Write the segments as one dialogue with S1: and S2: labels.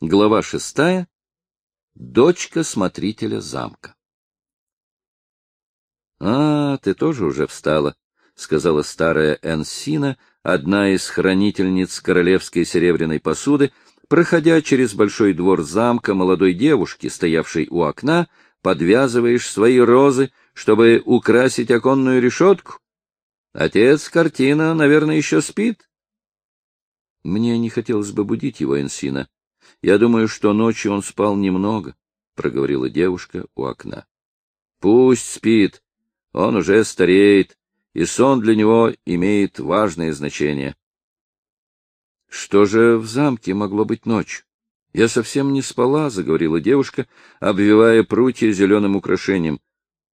S1: Глава шестая. Дочка смотрителя замка. — А, ты тоже уже встала, — сказала старая Энсина, одна из хранительниц королевской серебряной посуды, проходя через большой двор замка молодой девушки, стоявшей у окна, подвязываешь свои розы, чтобы украсить оконную решетку? Отец картина, наверное, еще спит? Мне не хотелось бы будить его, Энсина. Я думаю, что ночью он спал немного, — проговорила девушка у окна. — Пусть спит. Он уже стареет, и сон для него имеет важное значение. Что же в замке могло быть ночью? Я совсем не спала, — заговорила девушка, обвивая прутья зеленым украшением.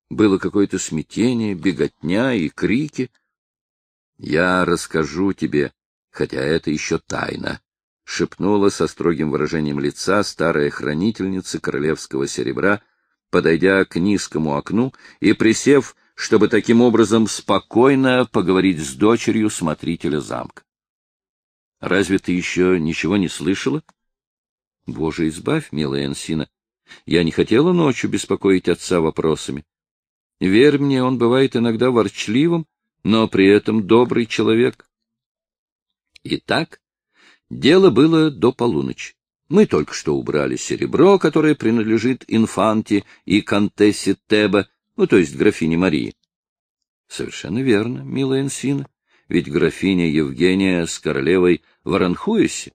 S1: Было какое-то смятение, беготня и крики. Я расскажу тебе, хотя это еще тайна, — шепнула со строгим выражением лица старая хранительница королевского серебра, подойдя к низкому окну и присев, чтобы таким образом спокойно поговорить с дочерью смотрителя замка. — Разве ты еще ничего не слышала? — Боже, избавь, милая Энсина. Я не хотела ночью беспокоить отца вопросами. Верь мне, он бывает иногда ворчливым, но при этом добрый человек. Итак, дело было до полуночи. Мы только что убрали серебро, которое принадлежит инфанте и контессе Теба, ну, то есть графине Марии. Совершенно верно, милая Энсина, ведь графиня Евгения с королевой в Аранхуэсе.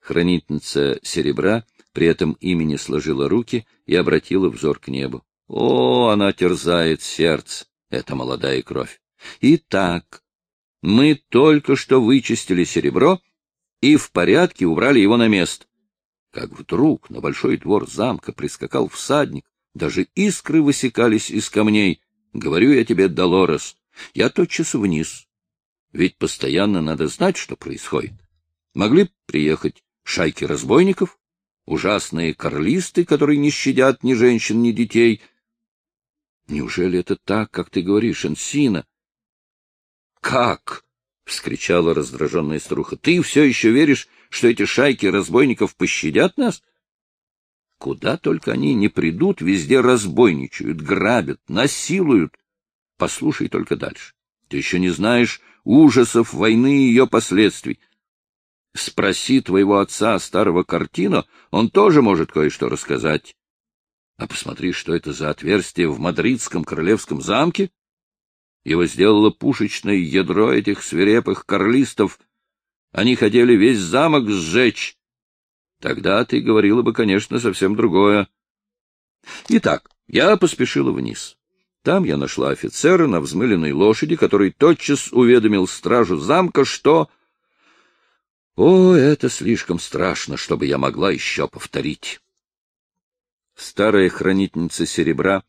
S1: Хранительница серебра при этом имени сложила руки и обратила взор к небу. О, она терзает сердце, эта молодая кровь. Итак, мы только что вычистили серебро и в порядке убрали его на место. Как вдруг на большой двор замка прискакал всадник, даже искры высекались из камней. Говорю я тебе, Долорес, я тотчас вниз. Ведь постоянно надо знать, что происходит. Могли приехать шайки разбойников, ужасные карлисты, которые не щадят ни женщин, ни детей. Неужели это так, как ты говоришь, Энсина? Как? — вскричала раздраженная старуха. — Ты все еще веришь, что эти шайки разбойников пощадят нас? Куда только они не придут, везде разбойничают, грабят, насилуют. Послушай только дальше. Ты еще не знаешь ужасов войны и ее последствий. Спроси твоего отца, старого картина, он тоже может кое-что рассказать. А посмотри, что это за отверстие в мадридском королевском замке. Его сделало пушечное ядро этих свирепых карлистов. Они хотели весь замок сжечь. Тогда ты говорила бы, конечно, совсем другое. Итак, я поспешила вниз. Там я нашла офицера на взмыленной лошади, который тотчас уведомил стражу замка, что... О, это слишком страшно, чтобы я могла еще повторить. Старая хранительница серебра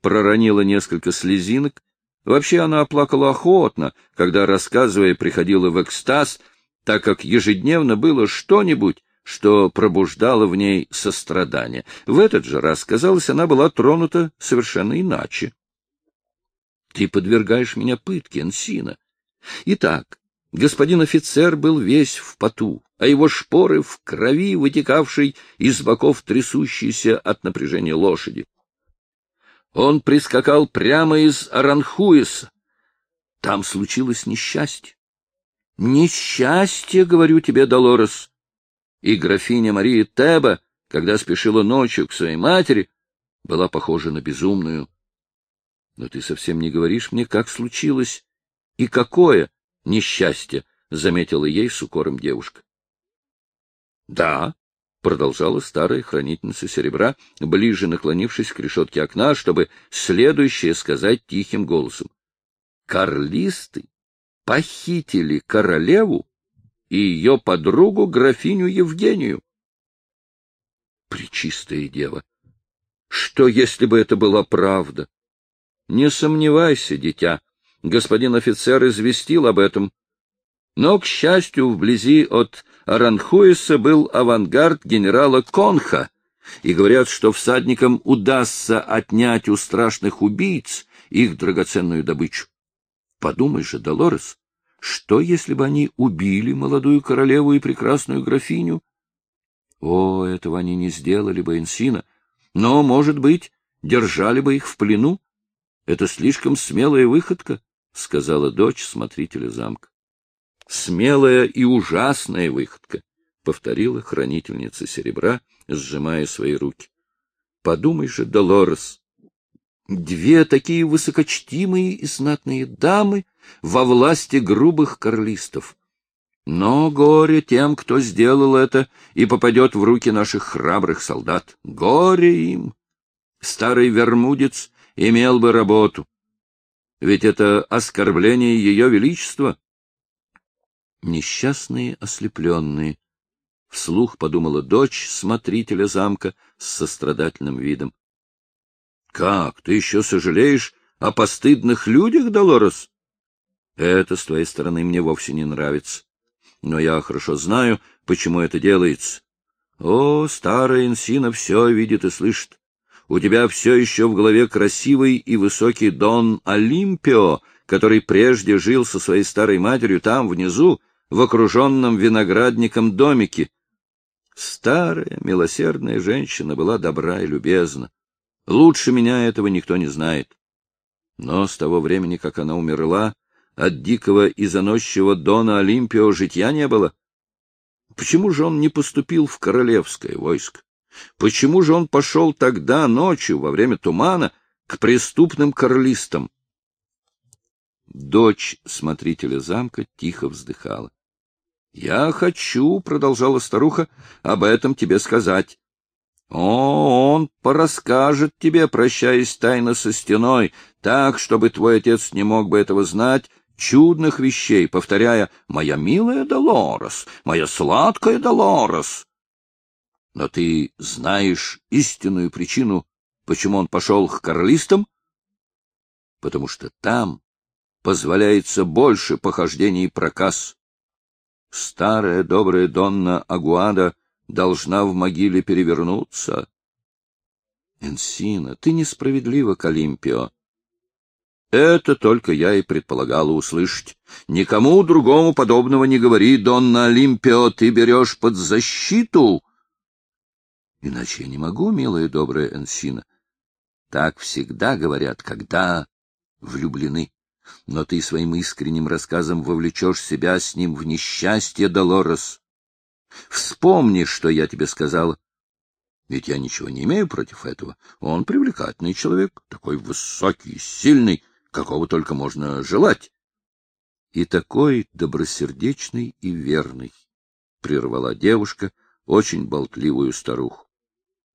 S1: проронила несколько слезинок Вообще она оплакала охотно, когда, рассказывая, приходила в экстаз, так как ежедневно было что-нибудь, что пробуждало в ней сострадание. В этот же раз, казалось, она была тронута совершенно иначе. — Ты подвергаешь меня пытке, Энсина. Итак, господин офицер был весь в поту, а его шпоры в крови, вытекавшей из боков трясущейся от напряжения лошади. Он прискакал прямо из Аранхуэса. Там случилось несчастье. Несчастье, говорю тебе, Долорес. И графиня Мария Теба, когда спешила ночью к своей матери, была похожа на безумную. Но ты совсем не говоришь мне, как случилось и какое несчастье, — заметила ей с укором девушка. — Да, продолжала старая хранительница серебра, ближе наклонившись к решетке окна, чтобы следующее сказать тихим голосом. Карлисты похитили королеву и ее подругу графиню Евгению. Пречистая дева! Что, если бы это была правда? Не сомневайся, дитя. Господин офицер известил об этом. Но, к счастью, вблизи от Аранхуэса был авангард генерала Конха, и говорят, что всадникам удастся отнять у страшных убийц их драгоценную добычу. Подумай же, Долорес, что, если бы они убили молодую королеву и прекрасную графиню? О, этого они не сделали бы, Энсина. Но, может быть, держали бы их в плену. Это слишком смелая выходка, — сказала дочь смотрителя замка. — Смелая и ужасная выходка, — повторила хранительница серебра, сжимая свои руки. — Подумай же, Долорес, две такие высокочтимые и знатные дамы во власти грубых карлистов. Но горе тем, кто сделал это и попадет в руки наших храбрых солдат. Горе им! Старый вермудец имел бы работу. Ведь это оскорбление ее величества. Несчастные ослепленные. Вслух подумала дочь смотрителя замка с сострадательным видом. — Как, ты еще сожалеешь о постыдных людях, Долорес? Это с твоей стороны мне вовсе не нравится. Но я хорошо знаю, почему это делается. О, старая Инсина все видит и слышит у тебя все еще в голове красивый и высокий Дон Олимпио, который прежде жил со своей старой матерью там, внизу, в окруженном виноградником домике. Старая, милосердная женщина была добра и любезна. Лучше меня этого никто не знает. Но с того времени, как она умерла, от дикого и заносчивого Дона Олимпио житья не было. Почему же он не поступил в королевское войско? Почему же он пошел тогда ночью, во время тумана, к преступным карлистам? Дочь смотрителя замка тихо вздыхала. — Я хочу, — продолжала старуха, — об этом тебе сказать. О, он порасскажет тебе, прощаясь тайно со стеной, так, чтобы твой отец не мог бы этого знать, чудных вещей, повторяя «Моя милая Долорес, моя сладкая Долорес». Но ты знаешь истинную причину, почему он пошел к карлистам? Потому что там позволяется больше похождений и проказ. Старая добрая Донна Агуада должна в могиле перевернуться. Энсина, ты несправедлива к Олимпио. Это только я и предполагала услышать. Никому другому подобного не говори, Донна Олимпио, ты берешь под защиту Иначе я не могу, милая добрая Энсина. Так всегда говорят, когда влюблены. Но ты своим искренним рассказом вовлечешь себя с ним в несчастье, Долорес. Вспомни, что я тебе сказала. Ведь я ничего не имею против этого. Он привлекательный человек, такой высокий сильный, какого только можно желать. И такой добросердечный и верный, — прервала девушка очень болтливую старуху.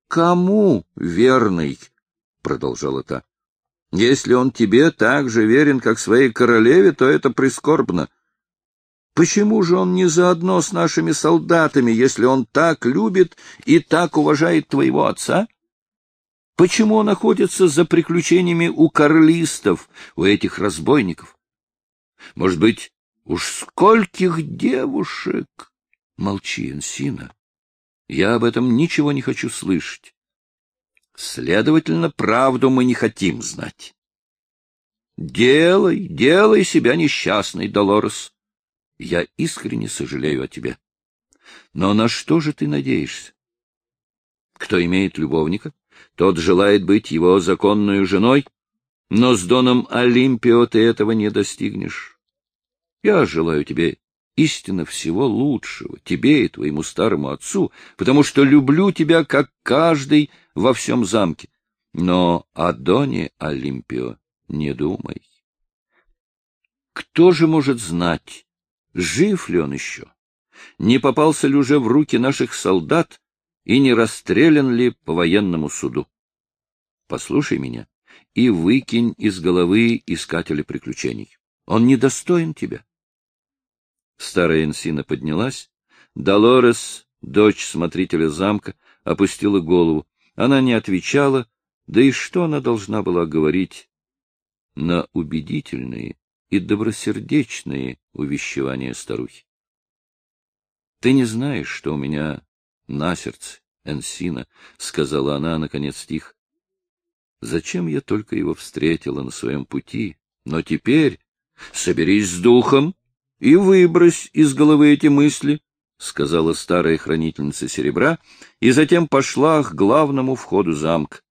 S1: Кому верный? — продолжала та. — Если он тебе так же верен, как своей королеве, то это прискорбно. Почему же он не заодно с нашими солдатами, если он так любит и так уважает твоего отца? Почему он находится за приключениями у карлистов, у этих разбойников? Может быть, уж скольких девушек? Молчи, Энсина. Я об этом ничего не хочу слышать. Следовательно, правду мы не хотим знать. Делай, делай себя несчастной, Долорес. Я искренне сожалею о тебе. Но на что же ты надеешься? Кто имеет любовника, тот желает быть его законной женой, но с Доном Олимпио ты этого не достигнешь. Я желаю тебе истинно всего лучшего тебе и твоему старому отцу, потому что люблю тебя, как каждый во всем замке. Но о Доне Олимпио не думай. Кто же может знать, жив ли он еще? Не попался ли уже в руки наших солдат и не расстрелян ли по военному суду? Послушай меня и выкинь из головы искателя приключений. Он недостоин тебя. Старая Энсина поднялась. Долорес, дочь смотрителя замка, опустила голову. Она не отвечала, да и что она должна была говорить на убедительные и добросердечные увещевания старухи? — Ты не знаешь, что у меня на сердце, Энсина, — сказала она, наконец, тихо. — Зачем я только его встретила на своем пути? Но теперь соберись с духом, и выбрось из головы эти мысли, сказала старая хранительница серебра, и затем пошла к главному входу замка.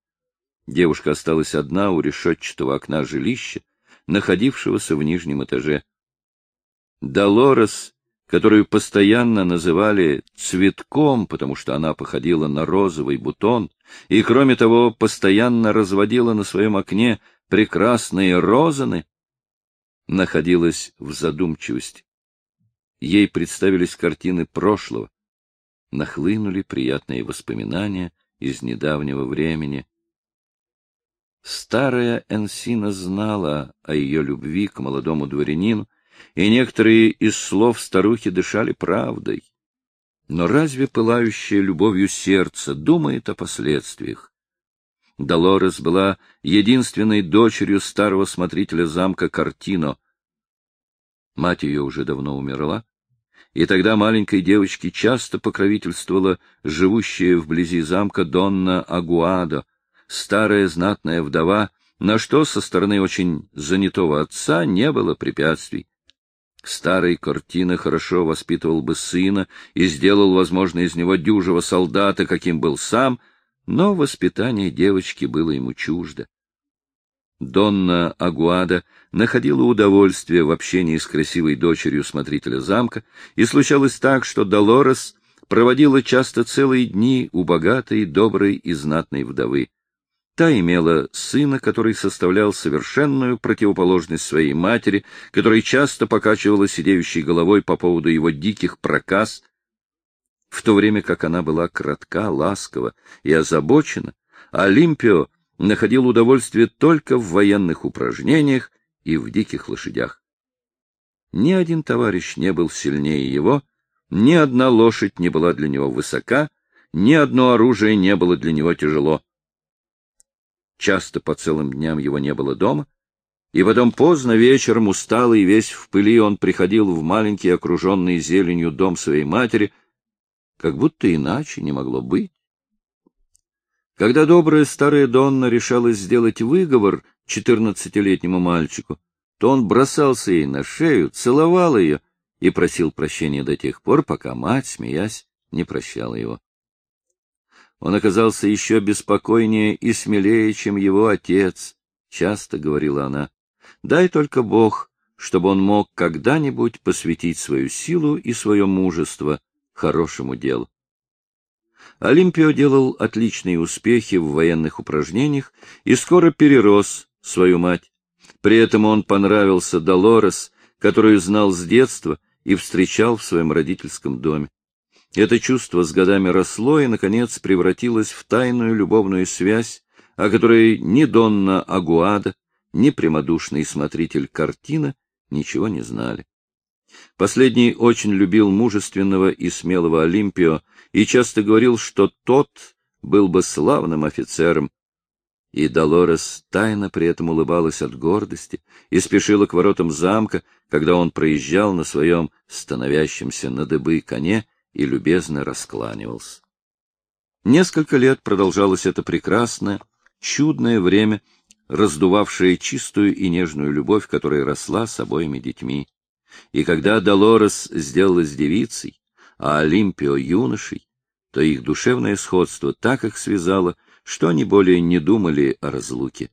S1: Девушка осталась одна у решетчатого окна жилища, находившегося в нижнем этаже. Долорес, которую постоянно называли цветком, потому что она походила на розовый бутон, и, кроме того, постоянно разводила на своем окне прекрасные розаны, находилась в задумчивости. Ей представились картины прошлого, нахлынули приятные воспоминания из недавнего времени. Старая Энсина знала о ее любви к молодому дворянину, и некоторые из слов старухи дышали правдой. Но разве пылающее любовью сердце думает о последствиях? Долорес была единственной дочерью старого смотрителя замка Картино. Мать ее уже давно умерла, и тогда маленькой девочке часто покровительствовала живущая вблизи замка Донна Агуадо, старая знатная вдова, на что со стороны очень занятого отца не было препятствий. Старый Кортина хорошо воспитывал бы сына и сделал, возможно, из него дюжего солдата, каким был сам, но воспитание девочки было ему чуждо. Донна Агуада находила удовольствие в общении с красивой дочерью смотрителя замка, и случалось так, что Долорес проводила часто целые дни у богатой, доброй и знатной вдовы. Та имела сына, который составлял совершенную противоположность своей матери, которая часто покачивала сидеющей головой по поводу его диких проказ, в то время как она была кратка, ласкова и озабочена, Олимпио находил удовольствие только в военных упражнениях и в диких лошадях. Ни один товарищ не был сильнее его, ни одна лошадь не была для него высока, ни одно оружие не было для него тяжело. Часто по целым дням его не было дома, и потом поздно вечером, усталый весь в пыли, он приходил в маленький, окруженный зеленью дом своей матери, как будто иначе не могло быть. Когда добрая старая Донна решалась сделать выговор четырнадцатилетнему мальчику, то он бросался ей на шею, целовал ее и просил прощения до тех пор, пока мать, смеясь, не прощала его. Он оказался еще беспокойнее и смелее, чем его отец, — часто говорила она. Дай только Бог, чтобы он мог когда-нибудь посвятить свою силу и свое мужество хорошему делу. Олимпио делал отличные успехи в военных упражнениях и скоро перерос свою мать. При этом он понравился Долорес, которую знал с детства и встречал в своем родительском доме. Это чувство с годами росло и, наконец, превратилось в тайную любовную связь, о которой ни Донна Агуада, ни прямодушный смотритель картина ничего не знали. Последний очень любил мужественного и смелого Олимпио и часто говорил, что тот был бы славным офицером. И Долорес тайно при этом улыбалась от гордости и спешила к воротам замка, когда он проезжал на своем становящемся на дыбы коне и любезно раскланивался. Несколько лет продолжалось это прекрасное, чудное время, раздувавшее чистую и нежную любовь, которая росла с обоими детьми. И когда Долорес сделалась девицей, а Олимпио — юношей, то их душевное сходство так их связало, что они более не думали о разлуке.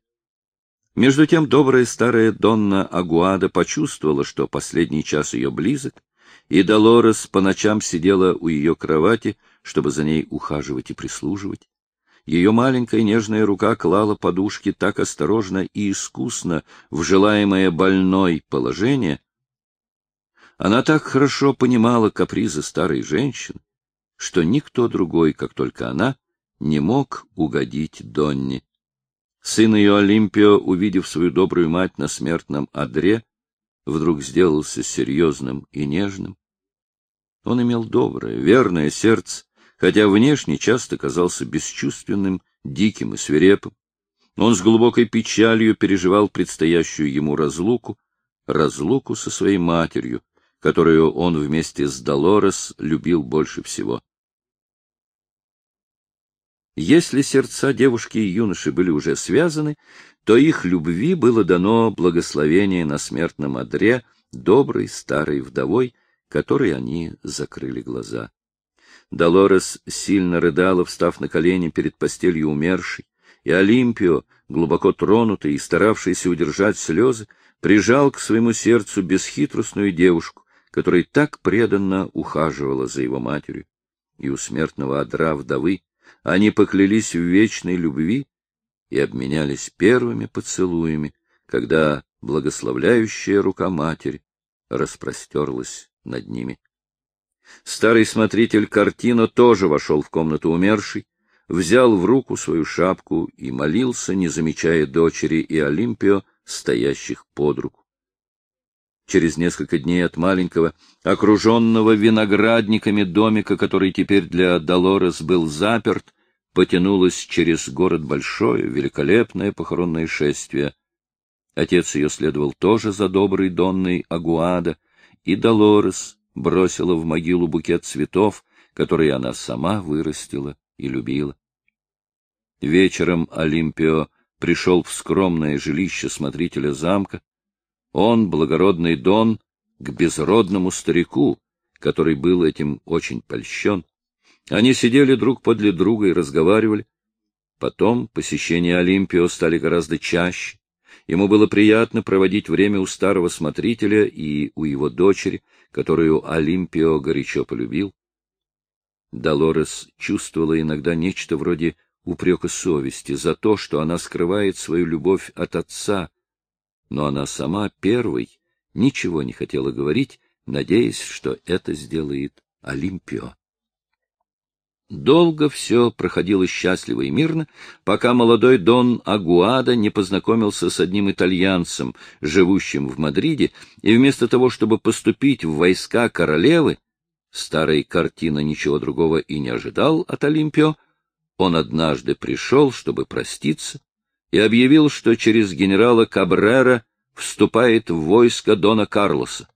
S1: Между тем добрая старая Донна Агуада почувствовала, что последний час ее близок, и Долорес по ночам сидела у ее кровати, чтобы за ней ухаживать и прислуживать. Ее маленькая нежная рука клала подушки так осторожно и искусно в желаемое больной положение, она так хорошо понимала капризы старой женщины, что никто другой, как только она, не мог угодить Донне. Сын ее Олимпио, увидев свою добрую мать на смертном одре, вдруг сделался серьезным и нежным. Он имел доброе, верное сердце, хотя внешне часто казался бесчувственным, диким и свирепым. Он с глубокой печалью переживал предстоящую ему разлуку, разлуку со своей матерью, которую он вместе с Долорес любил больше всего. Если сердца девушки и юноши были уже связаны, то их любви было дано благословение на смертном одре доброй старой вдовой, которой они закрыли глаза. Долорес сильно рыдала, встав на колени перед постелью умершей, и Олимпио, глубоко тронутый и старавшийся удержать слезы, прижал к своему сердцу бесхитростную девушку, которая так преданно ухаживала за его матерью. И у смертного одра вдовы они поклялись в вечной любви и обменялись первыми поцелуями, когда благословляющая рука матери распростерлась над ними. Старый смотритель картина тоже вошел в комнату умершей, взял в руку свою шапку и молился, не замечая дочери и Олимпио, стоящих под руку. Через несколько дней от маленького, окруженного виноградниками домика, который теперь для Долорес был заперт, потянулось через город большое, великолепное похоронное шествие. Отец ее следовал тоже за доброй Донной Агуада, и Долорес бросила в могилу букет цветов, которые она сама вырастила и любила. Вечером Олимпио пришел в скромное жилище смотрителя замка. Он, благородный Дон, к безродному старику, который был этим очень польщен. Они сидели друг подле друга и разговаривали. Потом посещения Олимпио стали гораздо чаще. Ему было приятно проводить время у старого смотрителя и у его дочери, которую Олимпио горячо полюбил. Долорес чувствовала иногда нечто вроде упрека совести за то, что она скрывает свою любовь от отца, но она сама первой ничего не хотела говорить, надеясь, что это сделает Олимпио. Долго все проходило счастливо и мирно, пока молодой Дон Агуада не познакомился с одним итальянцем, живущим в Мадриде, и вместо того, чтобы поступить в войска королевы, старый картина ничего другого и не ожидал от Олимпио, он однажды пришел, чтобы проститься, и объявил, что через генерала Кабрера вступает в войско Дона Карлоса.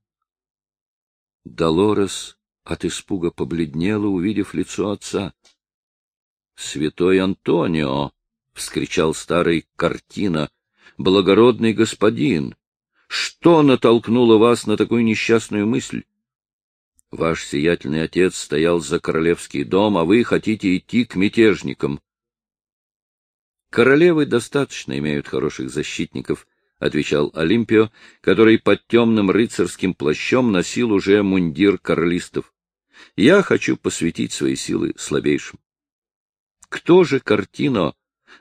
S1: Долорес от испуга побледнела, увидев лицо отца. — Святой Антонио! — вскричал старый картина. — Благородный господин! Что натолкнуло вас на такую несчастную мысль? Ваш сиятельный отец стоял за королевский дом, а вы хотите идти к мятежникам. Королевы достаточно имеют хороших защитников, — отвечал Олимпио, который под темным рыцарским плащом носил уже мундир королистов. — Я хочу посвятить свои силы слабейшим. Кто же Картино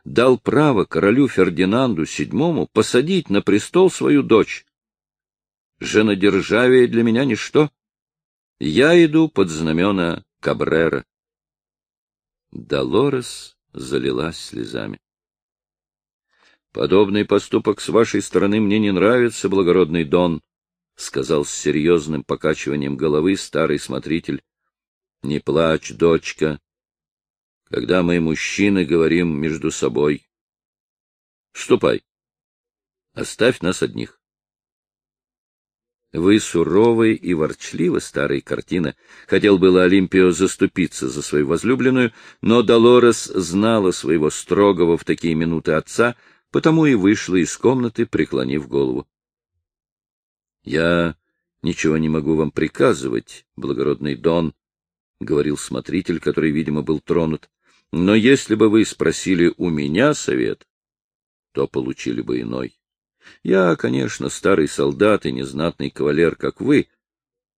S1: дал право королю Фердинанду VII посадить на престол свою дочь? Женодержавие для меня ничто. Я иду под знамена Кабрера. Долорес залилась слезами. — Подобный поступок с вашей стороны мне не нравится, благородный Дон, — сказал с серьезным покачиванием головы старый смотритель. — Не плачь, дочка, когда мы, мужчины, говорим между собой. Ступай. Оставь нас одних. Вы суровый и ворчливы, старый картина. Хотел было Олимпио заступиться за свою возлюбленную, но Долорес знала своего строгого в такие минуты отца, потому и вышла из комнаты, преклонив голову. — Я ничего не могу вам приказывать, благородный Дон, — говорил смотритель, который, видимо, был тронут. — Но если бы вы спросили у меня совет, то получили бы иной. Я, конечно, старый солдат и незнатный кавалер, как вы,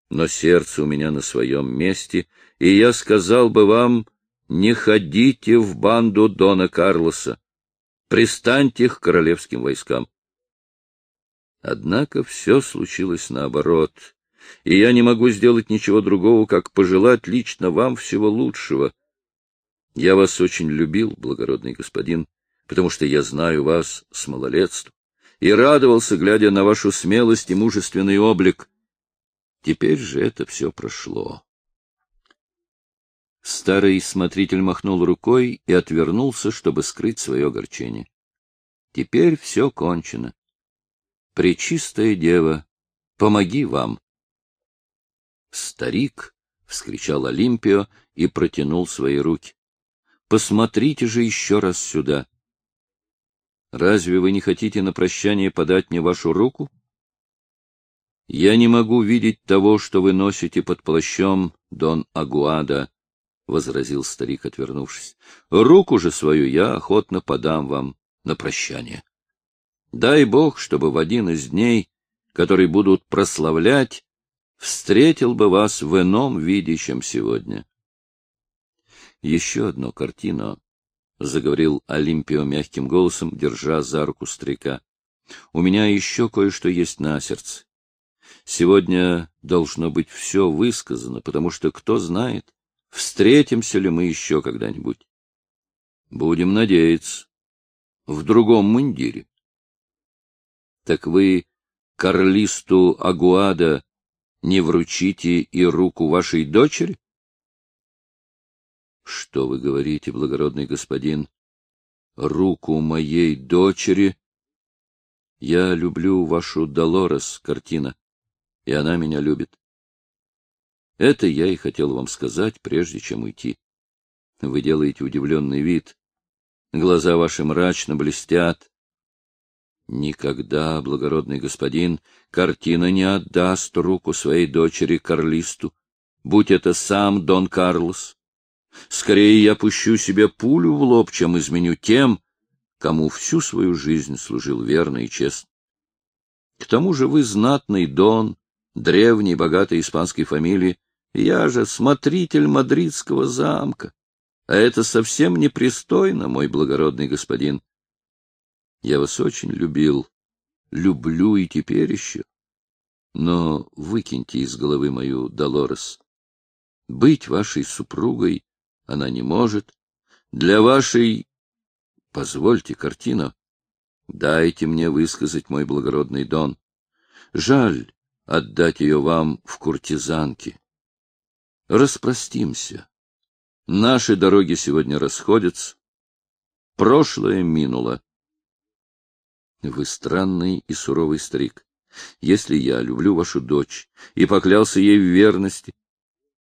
S1: но сердце у меня на своем месте, и я сказал бы вам, не ходите в банду Дона Карлоса, пристаньте к королевским войскам. Однако все случилось наоборот, и я не могу сделать ничего другого, как пожелать лично вам всего лучшего. Я вас очень любил, благородный господин, потому что я знаю вас с малолетства и радовался, глядя на вашу смелость и мужественный облик. Теперь же это все прошло. Старый смотритель махнул рукой и отвернулся, чтобы скрыть свое огорчение. Теперь все кончено. Пречистая дева, помоги вам. Старик, — вскричал Олимпио и протянул свои руки. — Посмотрите же еще раз сюда. Разве вы не хотите на прощание подать мне вашу руку? — Я не могу видеть того, что вы носите под плащом, Дон Агуада, — возразил старик, отвернувшись. — Руку же свою я охотно подам вам на прощание. Дай Бог, чтобы в один из дней, который будут прославлять, встретил бы вас в ином виде, чем сегодня. Еще одну картину, — заговорил Олимпио мягким голосом, держа за руку старика. — У меня еще кое-что есть на сердце. Сегодня должно быть все высказано, потому что, кто знает, встретимся ли мы еще когда-нибудь. Будем надеяться. В другом мундире. Так вы Карлисту Агуада не вручите и руку вашей дочери? — Что вы говорите, благородный господин? Руку моей дочери? Я люблю вашу Долорес, картина и она меня любит. Это я и хотел вам сказать, прежде чем уйти. Вы делаете удивленный вид. Глаза ваши мрачно блестят. Никогда, благородный господин, картина не отдаст руку своей дочери Карлисту, будь это сам Дон Карлос. Скорее я пущу себе пулю в лоб, чем изменю тем, кому всю свою жизнь служил верно и честно. К тому же вы знатный Дон, древней богатой испанской фамилии, я же смотритель мадридского замка. А это совсем непристойно, мой благородный господин. Я вас очень любил, люблю и теперь еще. Но выкиньте из головы мою Долорес. Быть вашей супругой она не может. Для вашей... Позвольте картину. Дайте мне высказать мой благородный Дон. Жаль, отдать ее вам в куртизанки. Распростимся. Наши дороги сегодня расходятся. Прошлое минуло. Вы странный и суровый старик. Если я люблю вашу дочь и поклялся ей в верности,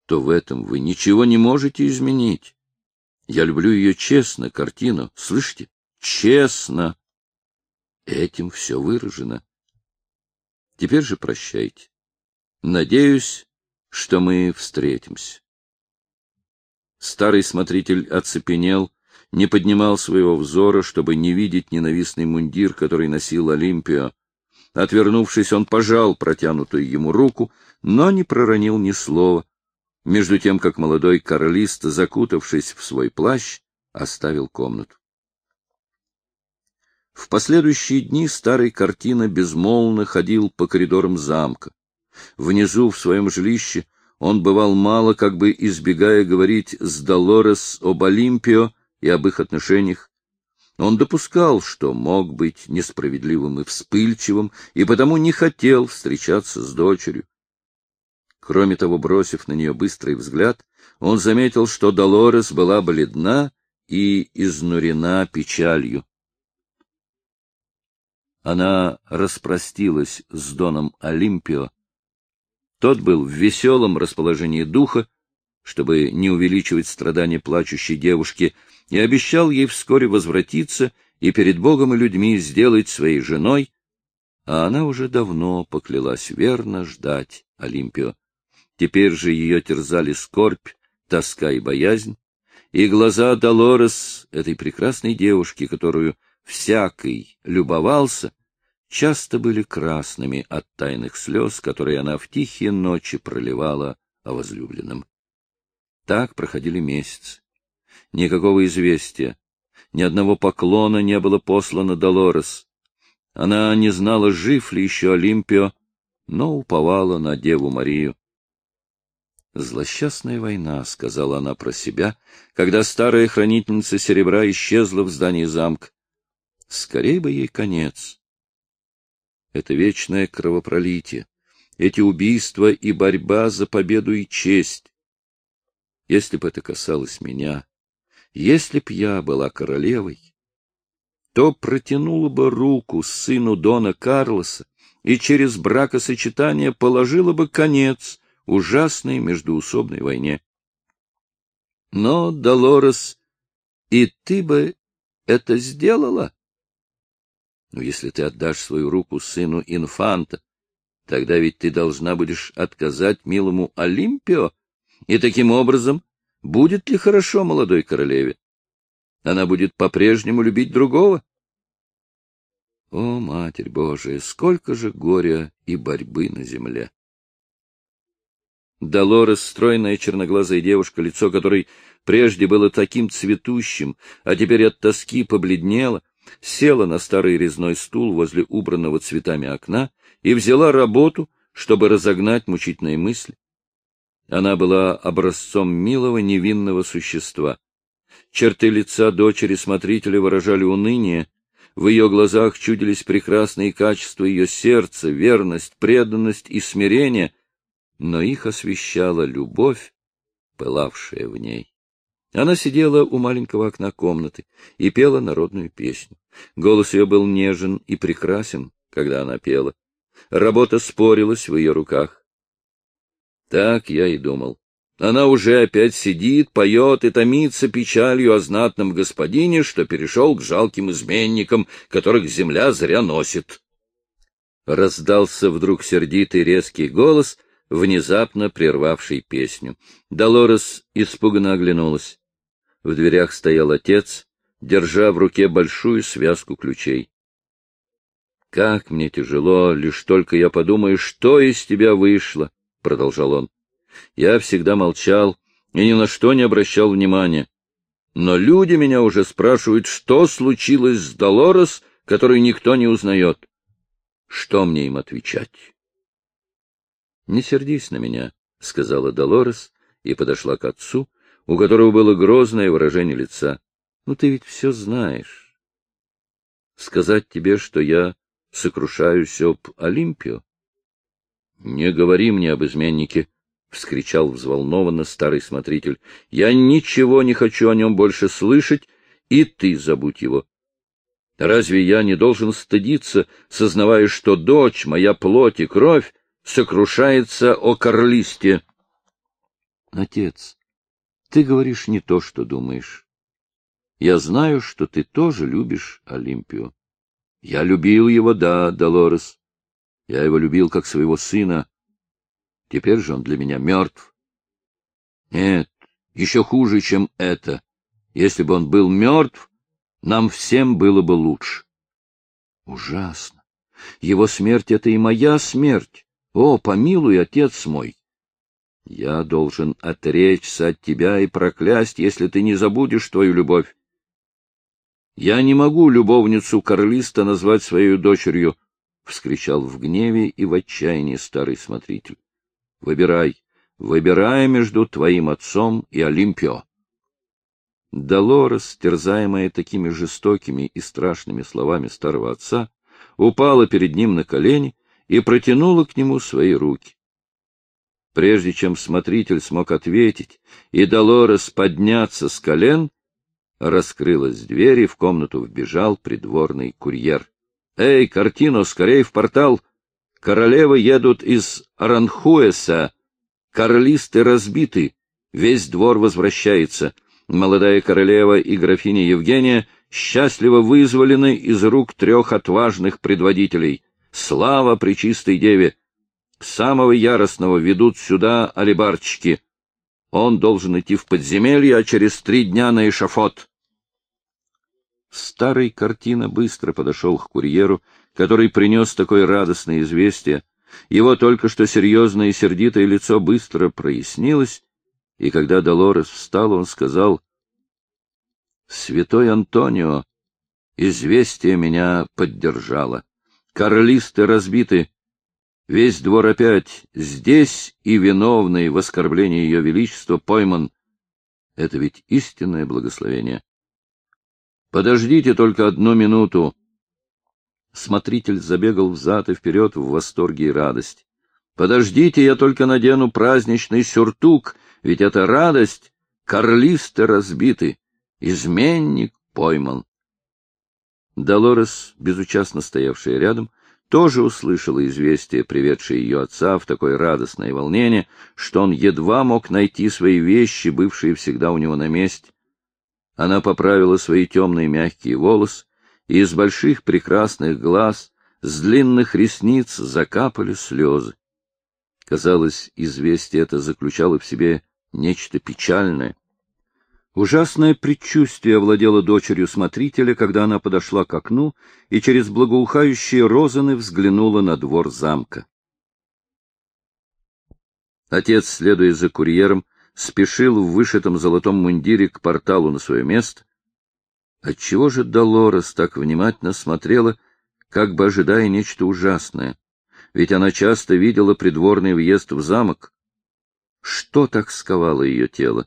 S1: то в этом вы ничего не можете изменить. Я люблю ее честно, картину, слышите? Честно. Этим все выражено. Теперь же прощайте. Надеюсь, что мы встретимся. Старый смотритель оцепенел, не поднимал своего взора, чтобы не видеть ненавистный мундир, который носил Олимпио. Отвернувшись, он пожал протянутую ему руку, но не проронил ни слова, между тем, как молодой королист, закутавшись в свой плащ, оставил комнату. В последующие дни старый картина безмолвно ходил по коридорам замка. Внизу, в своем жилище, он бывал мало, как бы избегая говорить с Долорес об Олимпио и об их отношениях. Он допускал, что мог быть несправедливым и вспыльчивым, и потому не хотел встречаться с дочерью. Кроме того, бросив на нее быстрый взгляд, он заметил, что Долорес была бледна и изнурена печалью. Она распростилась с Доном Олимпио. Тот был в веселом расположении духа, чтобы не увеличивать страдания плачущей девушки, и обещал ей вскоре возвратиться и перед Богом и людьми сделать своей женой, а она уже давно поклялась верно ждать Олимпио. Теперь же ее терзали скорбь, тоска и боязнь, и глаза Долорес, этой прекрасной девушки, которую всякий любовался, часто были красными от тайных слез, которые она в тихие ночи проливала о возлюбленном. Так проходили месяцы. Никакого известия, ни одного поклона не было послано Долорес. Она не знала, жив ли еще Олимпио, но уповала на Деву Марию. «Злосчастная война», — сказала она про себя, когда старая хранительница серебра исчезла в здании замка. Скорей бы ей конец. Это вечное кровопролитие, эти убийства и борьба за победу и честь. Если бы это касалось меня, если б я была королевой, то протянула бы руку сыну Дона Карлоса и через бракосочетание положила бы конец ужасной междуусобной войне. Но, Долорес, и ты бы это сделала? Но если ты отдашь свою руку сыну инфанта, Тогда ведь ты должна будешь отказать милому Олимпио, и таким образом будет ли хорошо молодой королеве? Она будет по-прежнему любить другого? О, Матерь Божия, сколько же горя и борьбы на земле! Долорес, стройная черноглазая девушка, лицо которой прежде было таким цветущим, а теперь от тоски побледнело, села на старый резной стул возле убранного цветами окна и взяла работу, чтобы разогнать мучительные мысли. Она была образцом милого невинного существа. Черты лица дочери смотрителя выражали уныние, в ее глазах чудились прекрасные качества ее сердца, верность, преданность и смирение, но их освещала любовь, пылавшая в ней. Она сидела у маленького окна комнаты и пела народную песню. Голос ее был нежен и прекрасен, когда она пела. Работа спорилась в ее руках. Так я и думал. Она уже опять сидит, поет и томится печалью о знатном господине, что перешел к жалким изменникам, которых земля зря носит. Раздался вдруг сердитый резкий голос, внезапно прервавший песню. Долорес испуганно оглянулась. В дверях стоял отец, держа в руке большую связку ключей. — Как мне тяжело, лишь только я подумаю, что из тебя вышло, — продолжал он. Я всегда молчал и ни на что не обращал внимания. Но люди меня уже спрашивают, что случилось с Долорес, которую никто не узнает. Что мне им отвечать? — Не сердись на меня, — сказала Долорес и подошла к отцу, у которого было грозное выражение лица. — Ну, ты ведь все знаешь. Сказать тебе, что я сокрушаюсь об Олимпию? — Не говори мне об изменнике, — вскричал взволнованно старый смотритель. — Я ничего не хочу о нем больше слышать, и ты забудь его. Разве я не должен стыдиться, сознавая, что дочь, моя плоть и кровь, сокрушается о Карлисте? — Отец, ты говоришь не то, что думаешь. Я знаю, что ты тоже любишь Олимпию. Я любил его, да, Долорес. Я его любил как своего сына, Теперь же он для меня мертв. Нет, еще хуже, чем это. Если бы он был мертв, нам всем было бы лучше. Ужасно. Его смерть — это и моя смерть. О, помилуй, отец мой! Я должен отречься от тебя и проклясть, если ты не забудешь твою любовь. Я не могу любовницу Карлиста назвать своей дочерью, — вскричал в гневе и в отчаянии старый смотритель. Выбирай, выбирай между твоим отцом и Олимпио. Долорес, терзаемая такими жестокими и страшными словами старого отца, упала перед ним на колени и протянула к нему свои руки. Прежде чем смотритель смог ответить и Долорес подняться с колен, раскрылась дверь, и в комнату вбежал придворный курьер. — Эй, картину, скорей в портал! Королевы едут из Аранхуэса, карлисты разбиты, весь двор возвращается. Молодая королева и графиня Евгения счастливо вызволены из рук трех отважных предводителей. Слава Пречистой Деве! Самого яростного ведут сюда алибарчики. Он должен идти в подземелье, а через три дня на эшафот. Старый картина быстро подошел к курьеру который принес такое радостное известие, его только что серьезное и сердитое лицо быстро прояснилось, и когда Долорес встал, он сказал, «Святой Антонио, известие меня поддержало. Карлисты разбиты, весь двор опять здесь, и виновный в оскорблении ее величества пойман. Это ведь истинное благословение. Подождите только одну минуту, Смотритель забегал взад и вперед в восторге и радости. «Подождите, я только надену праздничный сюртук, ведь это радость! Карлисты разбиты, изменник пойман». Долорес, безучастно стоявшая рядом, тоже услышала известие, приведшее ее отца в такое радостное волнение, что он едва мог найти свои вещи, бывшие всегда у него на месте. Она поправила свои темные мягкие волосы, и из больших прекрасных глаз, с длинных ресниц закапали слезы. Казалось, известие это заключало в себе нечто печальное. Ужасное предчувствие овладело дочерью смотрителя, когда она подошла к окну и через благоухающие розаны взглянула на двор замка. Отец, следуя за курьером, спешил в вышитом золотом мундире к порталу на свое место. Отчего же Долорес так внимательно смотрела, как бы ожидая нечто ужасное? Ведь она часто видела придворный въезд в замок. Что так сковало ее тело?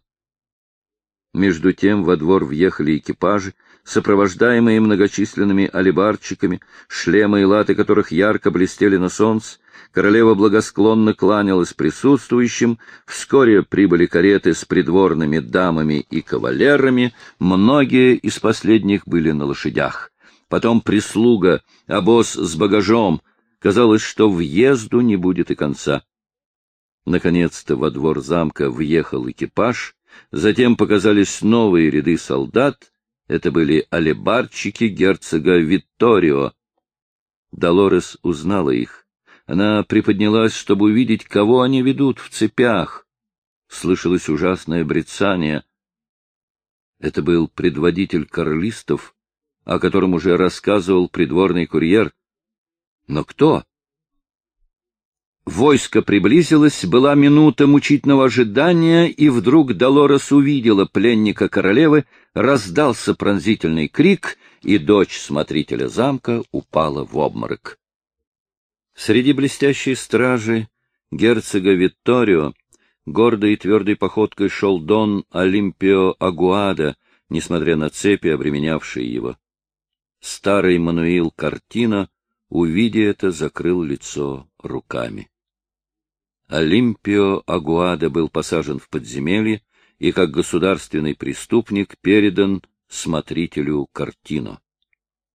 S1: Между тем во двор въехали экипажи, сопровождаемые многочисленными алибарчиками, шлемы и латы которых ярко блестели на солнце. Королева благосклонно кланялась присутствующим, вскоре прибыли кареты с придворными дамами и кавалерами, многие из последних были на лошадях. Потом прислуга, обоз с багажом. Казалось, что въезду не будет и конца. Наконец-то во двор замка въехал экипаж, Затем показались новые ряды солдат. Это были алебарчики герцога Витторио. Долорес узнала их. Она приподнялась, чтобы увидеть, кого они ведут в цепях. Слышалось ужасное брецание. Это был предводитель карлистов, о котором уже рассказывал придворный курьер. Но кто? Войско приблизилось, была минута мучительного ожидания, и вдруг Долорес увидела пленника королевы, раздался пронзительный крик, и дочь смотрителя замка упала в обморок. Среди блестящей стражи герцога Витторио гордой и твердой походкой шел дон Олимпио Агуада, несмотря на цепи, обременявшие его. Старый Мануил Картина, увидя это, закрыл лицо руками. Олимпио Агуада был посажен в подземелье и как государственный преступник передан смотрителю Картино.